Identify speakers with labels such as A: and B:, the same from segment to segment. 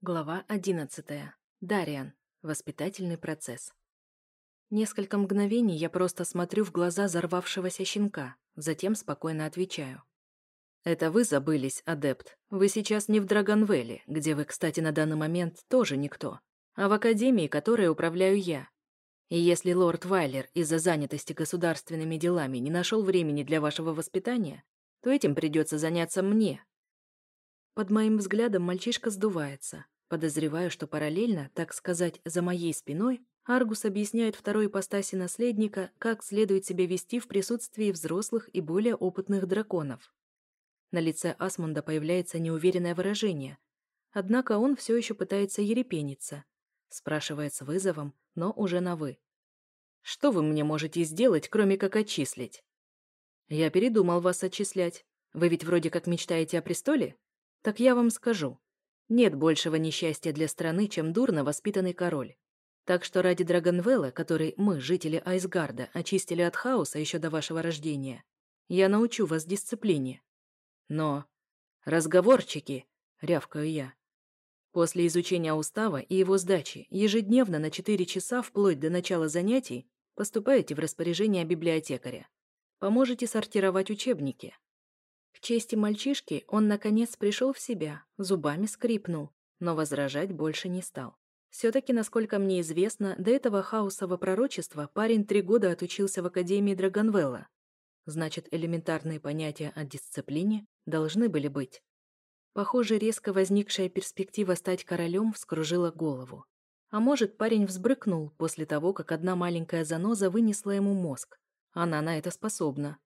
A: Глава 11. Дариан. Воспитательный процесс. Несколько мгновений я просто смотрю в глаза взорвавшегося щенка, затем спокойно отвечаю. «Это вы забылись, адепт. Вы сейчас не в Драгонвелле, где вы, кстати, на данный момент тоже никто, а в Академии, которой управляю я. И если лорд Вайлер из-за занятости государственными делами не нашел времени для вашего воспитания, то этим придется заняться мне, под моим взглядом мальчишка сдувается. Подозреваю, что параллельно, так сказать, за моей спиной, Аргус объясняет второй ипостаси наследника, как следует себя вести в присутствии взрослых и более опытных драконов. На лице Асмунда появляется неуверенное выражение. Однако он все еще пытается ерепениться. Спрашивает с вызовом, но уже на «вы». «Что вы мне можете сделать, кроме как отчислить?» «Я передумал вас отчислять. Вы ведь вроде как мечтаете о престоле?» Так я вам скажу. Нет большего несчастья для страны, чем дурно воспитанный король. Так что ради Драгонвелла, который мы, жители Айсгарда, очистили от хаоса еще до вашего рождения, я научу вас дисциплине. Но... Разговорчики, рявкаю я. После изучения устава и его сдачи ежедневно на 4 часа вплоть до начала занятий поступаете в распоряжение библиотекаря. Поможете сортировать учебники, к чести мальчишки он, наконец, пришел в себя, зубами скрипнул, но возражать больше не стал. Все-таки, насколько мне известно, до этого хаосового пророчества парень три года отучился в Академии Драгонвелла. Значит, элементарные понятия о дисциплине должны были быть. Похоже, резко возникшая перспектива стать королем вскружила голову. А может, парень взбрыкнул после того, как одна маленькая заноза вынесла ему мозг. Она на это способна.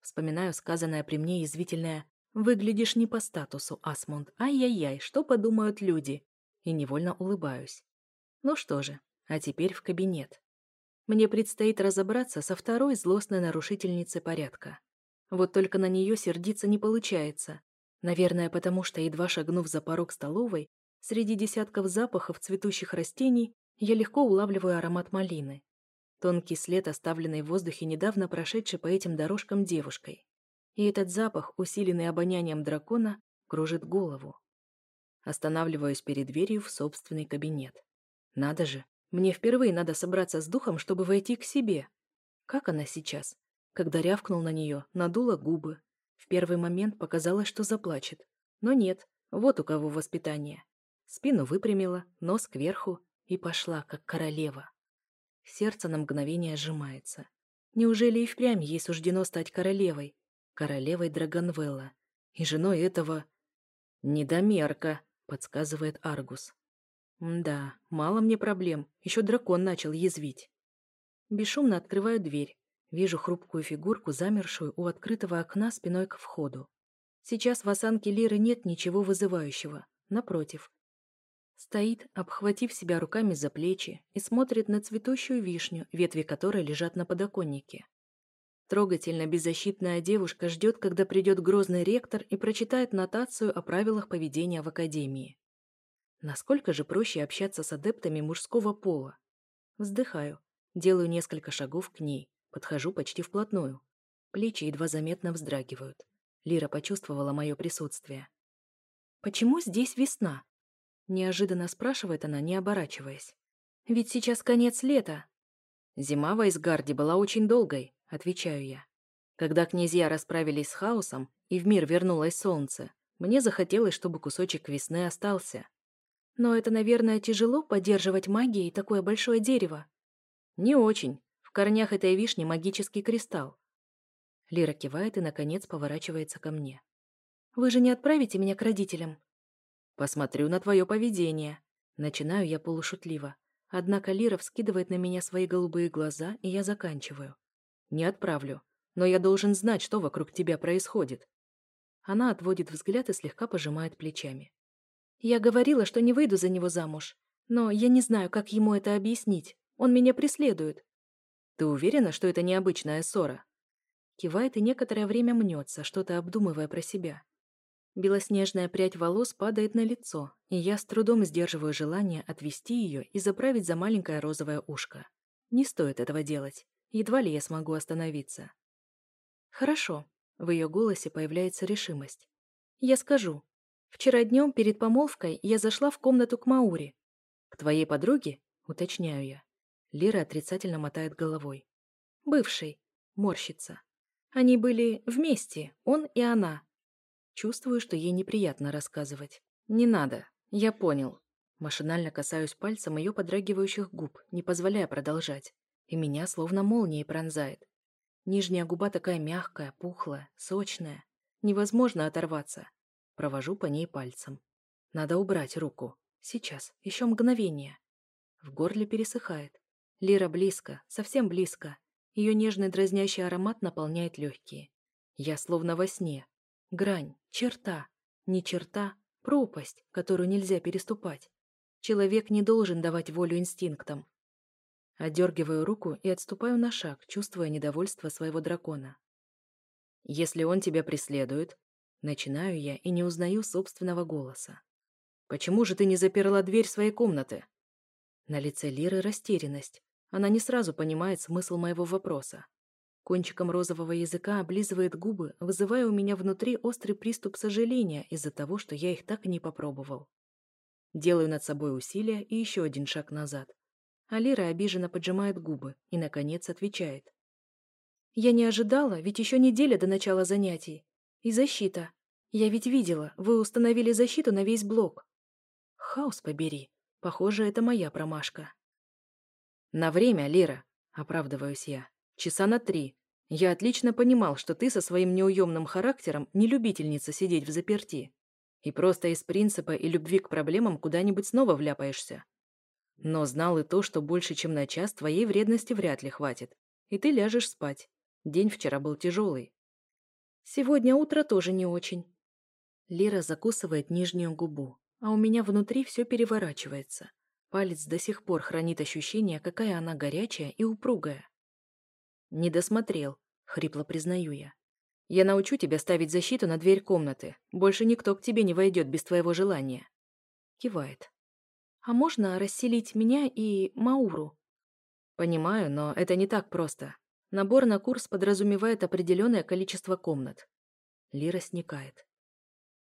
A: Вспоминаю сказанное при мне язвительное «Выглядишь не по статусу, Асмунд. Ай-яй-яй, что подумают люди?» И невольно улыбаюсь. Ну что же, а теперь в кабинет. Мне предстоит разобраться со второй злостной нарушительницей порядка. Вот только на нее сердиться не получается. Наверное, потому что, едва шагнув за порог столовой, среди десятков запахов цветущих растений я легко улавливаю аромат малины. Тонкий след, оставленный в воздухе недавно прошедшей по этим дорожкам девушкой. И этот запах, усиленный обонянием дракона, кружит голову. Останавливаюсь перед дверью в собственный кабинет. Надо же, мне впервые надо собраться с духом, чтобы войти к себе. Как она сейчас? Когда рявкнул на нее, надула губы. В первый момент показалось, что заплачет. Но нет, вот у кого воспитание. Спину выпрямила, нос кверху и пошла, как королева. Сердце на мгновение сжимается. Неужели и впрямь ей суждено стать королевой? Королевой Драгонвелла. И женой этого... «Недомерка», — подсказывает Аргус. «Да, мало мне проблем. Еще дракон начал язвить». Бесшумно открываю дверь. Вижу хрупкую фигурку, замершую у открытого окна спиной к входу. Сейчас в осанке Лиры нет ничего вызывающего. Напротив, Стоит, обхватив себя руками за плечи, и смотрит на цветущую вишню, ветви которой лежат на подоконнике. Трогательно беззащитная девушка ждет, когда придет грозный ректор и прочитает нотацию о правилах поведения в академии. Насколько же проще общаться с адептами мужского пола? Вздыхаю, делаю несколько шагов к ней, подхожу почти вплотную. Плечи едва заметно вздрагивают. Лира почувствовала мое присутствие. «Почему здесь весна?» Неожиданно спрашивает она, не оборачиваясь. «Ведь сейчас конец лета». «Зима в Айсгарде была очень долгой», — отвечаю я. Когда князья расправились с хаосом, и в мир вернулось солнце, мне захотелось, чтобы кусочек весны остался. Но это, наверное, тяжело поддерживать магией такое большое дерево. Не очень. В корнях этой вишни магический кристалл. Лира кивает и, наконец, поворачивается ко мне. «Вы же не отправите меня к родителям?» «Посмотрю на твое поведение». Начинаю я полушутливо. Однако Лира вскидывает на меня свои голубые глаза, и я заканчиваю. «Не отправлю. Но я должен знать, что вокруг тебя происходит». Она отводит взгляд и слегка пожимает плечами. «Я говорила, что не выйду за него замуж. Но я не знаю, как ему это объяснить. Он меня преследует». «Ты уверена, что это необычная ссора?» Кивает и некоторое время мнется, что-то обдумывая про себя. Белоснежная прядь волос падает на лицо, и я с трудом сдерживаю желание отвести ее и заправить за маленькое розовое ушко. Не стоит этого делать. Едва ли я смогу остановиться. «Хорошо», — в ее голосе появляется решимость. «Я скажу. Вчера днем перед помолвкой я зашла в комнату к Мауре. К твоей подруге? Уточняю я. Лира отрицательно мотает головой. Бывший. Морщится. Они были вместе, он и она. Чувствую, что ей неприятно рассказывать. Не надо. Я понял. Машинально касаюсь пальцем ее подрагивающих губ, не позволяя продолжать. И меня словно молнией пронзает. Нижняя губа такая мягкая, пухлая, сочная. Невозможно оторваться. Провожу по ней пальцем. Надо убрать руку. Сейчас, еще мгновение. В горле пересыхает. Лира близко, совсем близко. Ее нежный дразнящий аромат наполняет легкие. Я словно во сне. Грань, черта. Не черта, пропасть, которую нельзя переступать. Человек не должен давать волю инстинктам. Одергиваю руку и отступаю на шаг, чувствуя недовольство своего дракона. «Если он тебя преследует...» Начинаю я и не узнаю собственного голоса. «Почему же ты не заперла дверь своей комнаты?» На лице Лиры растерянность. Она не сразу понимает смысл моего вопроса. Кончиком розового языка облизывает губы, вызывая у меня внутри острый приступ сожаления из-за того, что я их так и не попробовал. Делаю над собой усилие и еще один шаг назад. Алира обиженно поджимает губы и, наконец, отвечает. «Я не ожидала, ведь еще неделя до начала занятий. И защита. Я ведь видела, вы установили защиту на весь блок. Хаос побери. Похоже, это моя промашка». «На время, Лира», — оправдываюсь я. «Часа на три. Я отлично понимал, что ты со своим неуемным характером не любительница сидеть в заперти. И просто из принципа и любви к проблемам куда-нибудь снова вляпаешься. Но знал и то, что больше, чем на час, твоей вредности вряд ли хватит. И ты ляжешь спать. День вчера был тяжелый. Сегодня утро тоже не очень. Лира закусывает нижнюю губу, а у меня внутри все переворачивается. Палец до сих пор хранит ощущение, какая она горячая и упругая. «Не досмотрел», — хрипло признаю я. «Я научу тебя ставить защиту на дверь комнаты. Больше никто к тебе не войдет без твоего желания». Кивает. А можно расселить меня и Мауру? Понимаю, но это не так просто. Набор на курс подразумевает определенное количество комнат. Лира сникает.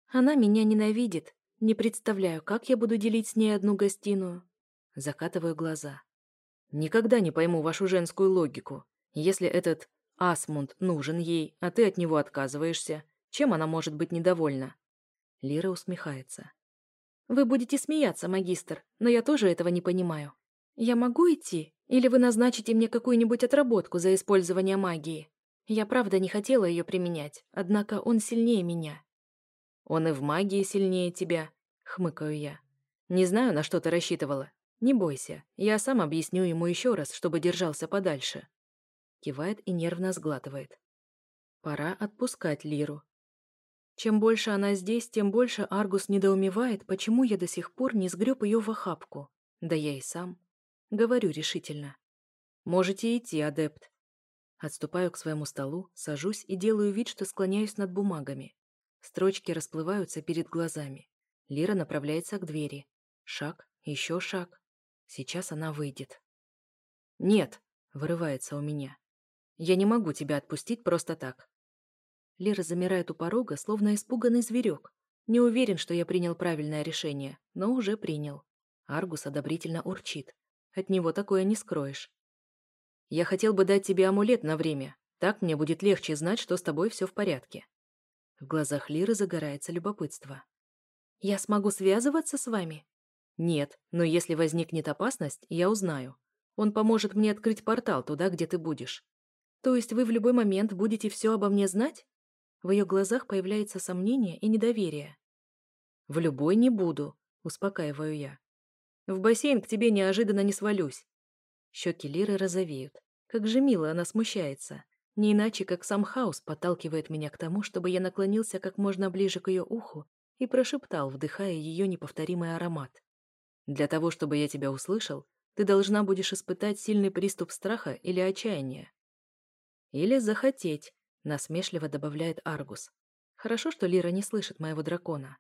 A: Она меня ненавидит. Не представляю, как я буду делить с ней одну гостиную. Закатываю глаза. Никогда не пойму вашу женскую логику. Если этот Асмунд нужен ей, а ты от него отказываешься, чем она может быть недовольна? Лира усмехается. Вы будете смеяться, магистр, но я тоже этого не понимаю. Я могу идти? Или вы назначите мне какую-нибудь отработку за использование магии? Я правда не хотела ее применять, однако он сильнее меня. Он и в магии сильнее тебя, хмыкаю я. Не знаю, на что ты рассчитывала. Не бойся, я сам объясню ему еще раз, чтобы держался подальше. Кивает и нервно сглатывает. Пора отпускать Лиру. Чем больше она здесь, тем больше Аргус недоумевает, почему я до сих пор не сгреб ее в охапку. Да я и сам. Говорю решительно. Можете идти, адепт. Отступаю к своему столу, сажусь и делаю вид, что склоняюсь над бумагами. Строчки расплываются перед глазами. Лира направляется к двери. Шаг, еще шаг. Сейчас она выйдет. «Нет», — вырывается у меня. «Я не могу тебя отпустить просто так. Лера замирает у порога, словно испуганный зверек. Не уверен, что я принял правильное решение, но уже принял. Аргус одобрительно урчит. От него такое не скроешь. Я хотел бы дать тебе амулет на время. Так мне будет легче знать, что с тобой все в порядке. В глазах Лиры загорается любопытство. Я смогу связываться с вами? Нет, но если возникнет опасность, я узнаю. Он поможет мне открыть портал туда, где ты будешь. То есть вы в любой момент будете все обо мне знать? В ее глазах появляется сомнение и недоверие. «В любой не буду», — успокаиваю я. «В бассейн к тебе неожиданно не свалюсь». Щеки Лиры розовеют. Как же мило она смущается. Не иначе, как сам хаос подталкивает меня к тому, чтобы я наклонился как можно ближе к ее уху и прошептал, вдыхая ее неповторимый аромат. «Для того, чтобы я тебя услышал, ты должна будешь испытать сильный приступ страха или отчаяния. Или захотеть, Насмешливо добавляет Аргус. Хорошо, что Лира не слышит моего дракона.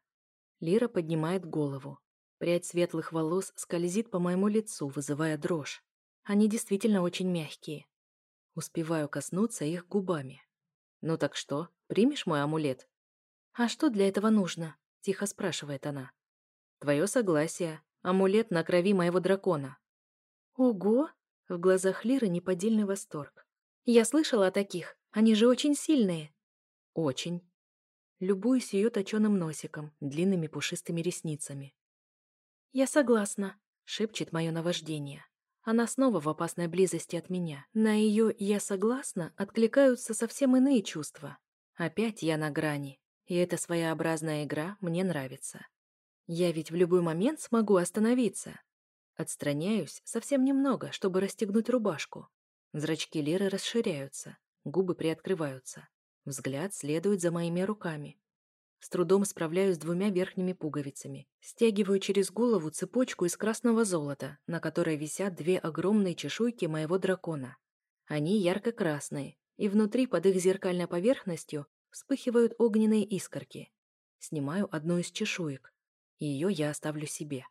A: Лира поднимает голову. Прядь светлых волос скользит по моему лицу, вызывая дрожь. Они действительно очень мягкие. Успеваю коснуться их губами. «Ну так что, примешь мой амулет?» «А что для этого нужно?» — тихо спрашивает она. «Твое согласие. Амулет на крови моего дракона».
B: «Ого!» — в глазах Лиры неподдельный восторг. «Я слышала о таких. Они же очень сильные».
A: «Очень». Любуюсь ее точеным носиком, длинными пушистыми ресницами.
B: «Я согласна», —
A: шепчет мое наваждение. Она снова в опасной близости от меня. На ее «я согласна» откликаются совсем иные чувства. Опять я на грани, и эта своеобразная игра мне нравится. Я ведь в любой момент смогу остановиться. Отстраняюсь совсем немного, чтобы расстегнуть рубашку. Зрачки Леры расширяются, губы приоткрываются. Взгляд следует за моими руками. С трудом справляюсь с двумя верхними пуговицами. Стягиваю через голову цепочку из красного золота, на которой висят две огромные чешуйки моего дракона. Они ярко-красные, и внутри под их зеркальной поверхностью вспыхивают огненные искорки. Снимаю одну из чешуек. Ее я оставлю себе.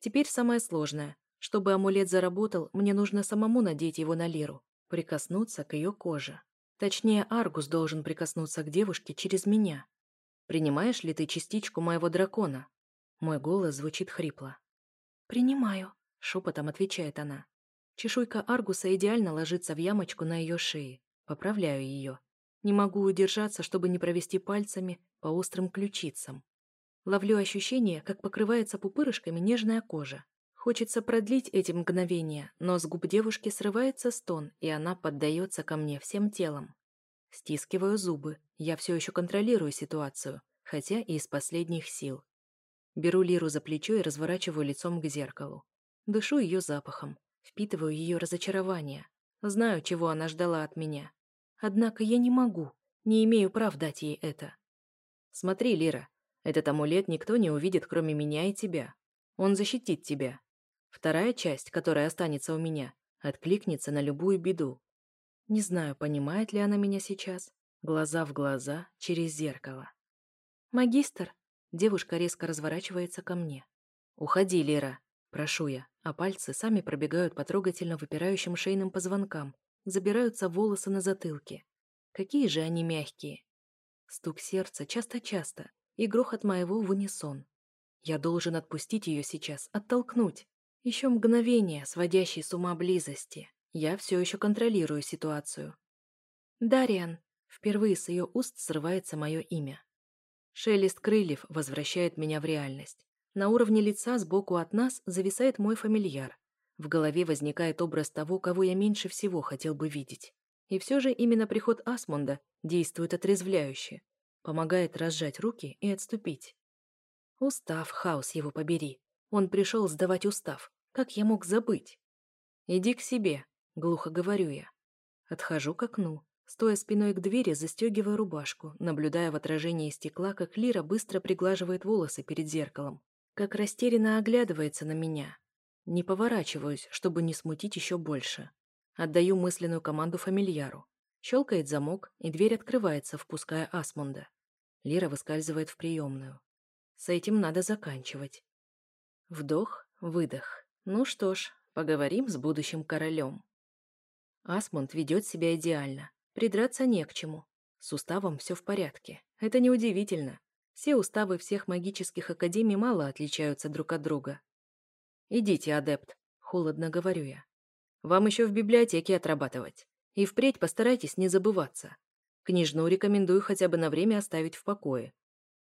A: Теперь самое сложное. Чтобы амулет заработал, мне нужно самому надеть его на Лиру, прикоснуться к ее коже. Точнее, Аргус должен прикоснуться к девушке через меня. Принимаешь ли ты частичку моего дракона? Мой голос звучит хрипло.
B: «Принимаю», —
A: шепотом отвечает она. Чешуйка Аргуса идеально ложится в ямочку на ее шее. Поправляю ее. Не могу удержаться, чтобы не провести пальцами по острым ключицам. Ловлю ощущение, как покрывается пупырышками нежная кожа. Хочется продлить эти мгновения, но с губ девушки срывается стон, и она поддается ко мне всем телом. Стискиваю зубы, я все еще контролирую ситуацию, хотя и из последних сил. Беру Лиру за плечо и разворачиваю лицом к зеркалу. Дышу ее запахом, впитываю ее разочарование. Знаю, чего она ждала от меня. Однако я не могу, не имею прав дать ей это. Смотри, Лира, этот амулет никто не увидит, кроме меня и тебя. Он защитит тебя. Вторая часть, которая останется у меня, откликнется на любую беду. Не знаю, понимает ли она меня сейчас. Глаза в глаза, через зеркало.
B: «Магистр!»
A: Девушка резко разворачивается ко мне. «Уходи, Лера!» Прошу я, а пальцы сами пробегают по трогательно выпирающим шейным позвонкам, забираются волосы на затылке. Какие же они мягкие. Стук сердца часто-часто, и грохот моего в унисон. Я должен отпустить ее сейчас, оттолкнуть. Еще мгновение, сводящей с ума близости. Я все еще контролирую ситуацию.
B: «Дариан!»
A: Впервые с ее уст срывается мое имя. Шелест крыльев возвращает меня в реальность. На уровне лица сбоку от нас зависает мой фамильяр. В голове возникает образ того, кого я меньше всего хотел бы видеть. И все же именно приход Асмунда действует отрезвляюще, помогает разжать руки и отступить. Устав, хаос его побери. Он пришел сдавать устав. Как я мог забыть? «Иди к себе», — глухо говорю я. Отхожу к окну. Стоя спиной к двери, застегиваю рубашку, наблюдая в отражении стекла, как Лира быстро приглаживает волосы перед зеркалом, как растерянно оглядывается на меня. Не поворачиваюсь, чтобы не смутить еще больше. Отдаю мысленную команду фамильяру. Щелкает замок, и дверь открывается, впуская Асмунда. Лира выскальзывает в приемную. С этим надо заканчивать. Вдох, выдох. Ну что ж, поговорим с будущим королем. Асмунд ведет себя идеально. Придраться не к чему. С уставом все в порядке. Это неудивительно. Все уставы всех магических академий мало отличаются друг от друга. «Идите, адепт», — холодно говорю я. «Вам еще в библиотеке отрабатывать. И впредь постарайтесь не забываться. Книжную рекомендую хотя бы на время оставить в покое».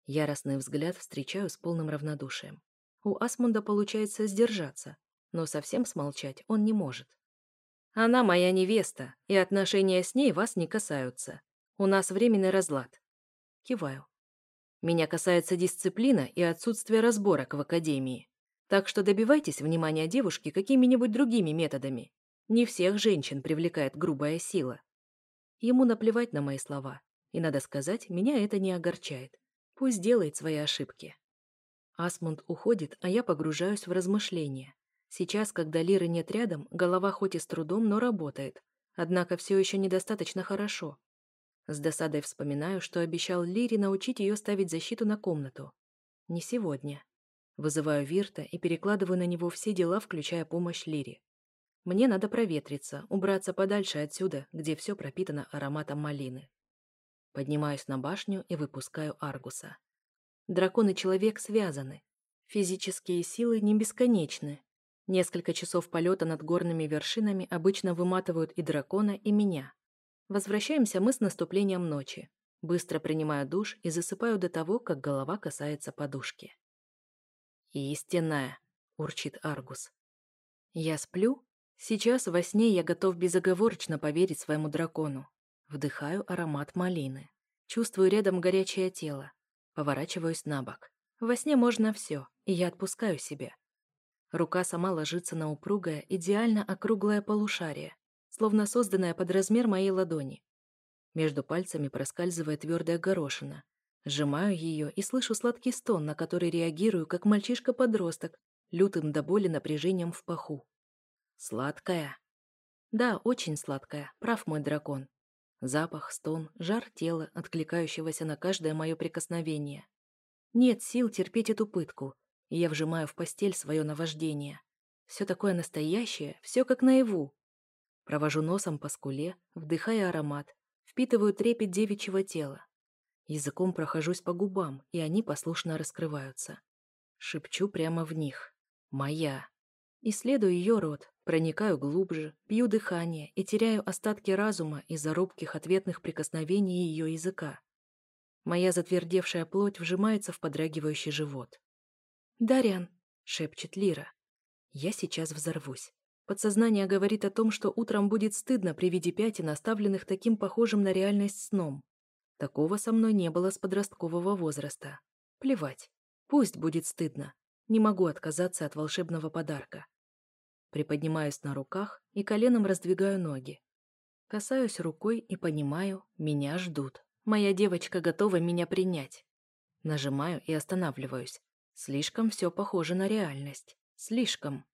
A: Яростный взгляд встречаю с полным равнодушием. У Асмунда получается сдержаться, но совсем смолчать он не может. «Она моя невеста, и отношения с ней вас не касаются. У нас временный разлад». Киваю. Меня касается дисциплина и отсутствие разборок в академии. Так что добивайтесь внимания девушки какими-нибудь другими методами. Не всех женщин привлекает грубая сила. Ему наплевать на мои слова. И, надо сказать, меня это не огорчает. Пусть делает свои ошибки. Асмунд уходит, а я погружаюсь в размышления. Сейчас, когда Лиры нет рядом, голова хоть и с трудом, но работает. Однако все еще недостаточно хорошо. С досадой вспоминаю, что обещал Лире научить ее ставить защиту на комнату. Не сегодня. Вызываю Вирта и перекладываю на него все дела, включая помощь Лире. Мне надо проветриться, убраться подальше отсюда, где все пропитано ароматом малины. Поднимаюсь на башню и выпускаю Аргуса. Дракон и человек связаны. Физические силы не бесконечны. Несколько часов полета над горными вершинами обычно выматывают и дракона, и меня. Возвращаемся мы с наступлением ночи. Быстро принимаю душ и засыпаю до того, как голова касается подушки. «Истинная», — урчит Аргус. Я сплю? Сейчас во сне я готов безоговорочно поверить своему дракону. Вдыхаю аромат малины. Чувствую рядом горячее тело. Поворачиваюсь на бок. Во сне можно все, и я отпускаю себя. Рука сама ложится на упругое, идеально округлое полушарие, словно созданное под размер моей ладони. Между пальцами проскальзывает твердая горошина. Сжимаю ее и слышу сладкий стон, на который реагирую, как мальчишка-подросток, лютым до боли напряжением в паху. Сладкая? Да, очень сладкая, прав мой дракон. Запах, стон, жар тела, откликающегося на каждое мое прикосновение. Нет сил терпеть эту пытку, и я вжимаю в постель свое наваждение. Все такое настоящее, все как наяву. Провожу носом по скуле, вдыхая аромат, впитываю трепет девичьего тела. Языком прохожусь по губам, и они послушно раскрываются. Шепчу прямо в них. Моя. Исследую ее рот, проникаю глубже, пью дыхание и теряю остатки разума из-за робких ответных прикосновений ее языка. Моя затвердевшая плоть вжимается в подрагивающий живот. «Дарьян!» — шепчет Лира. «Я сейчас взорвусь. Подсознание говорит о том, что утром будет стыдно при виде пятен, оставленных таким похожим на реальность сном. Такого со мной не было с подросткового возраста. Плевать. Пусть будет стыдно. Не могу отказаться от волшебного подарка. Приподнимаюсь на руках и коленом раздвигаю ноги. Касаюсь рукой и понимаю, меня ждут. Моя девочка готова меня принять. Нажимаю и останавливаюсь. Слишком все похоже на реальность. Слишком.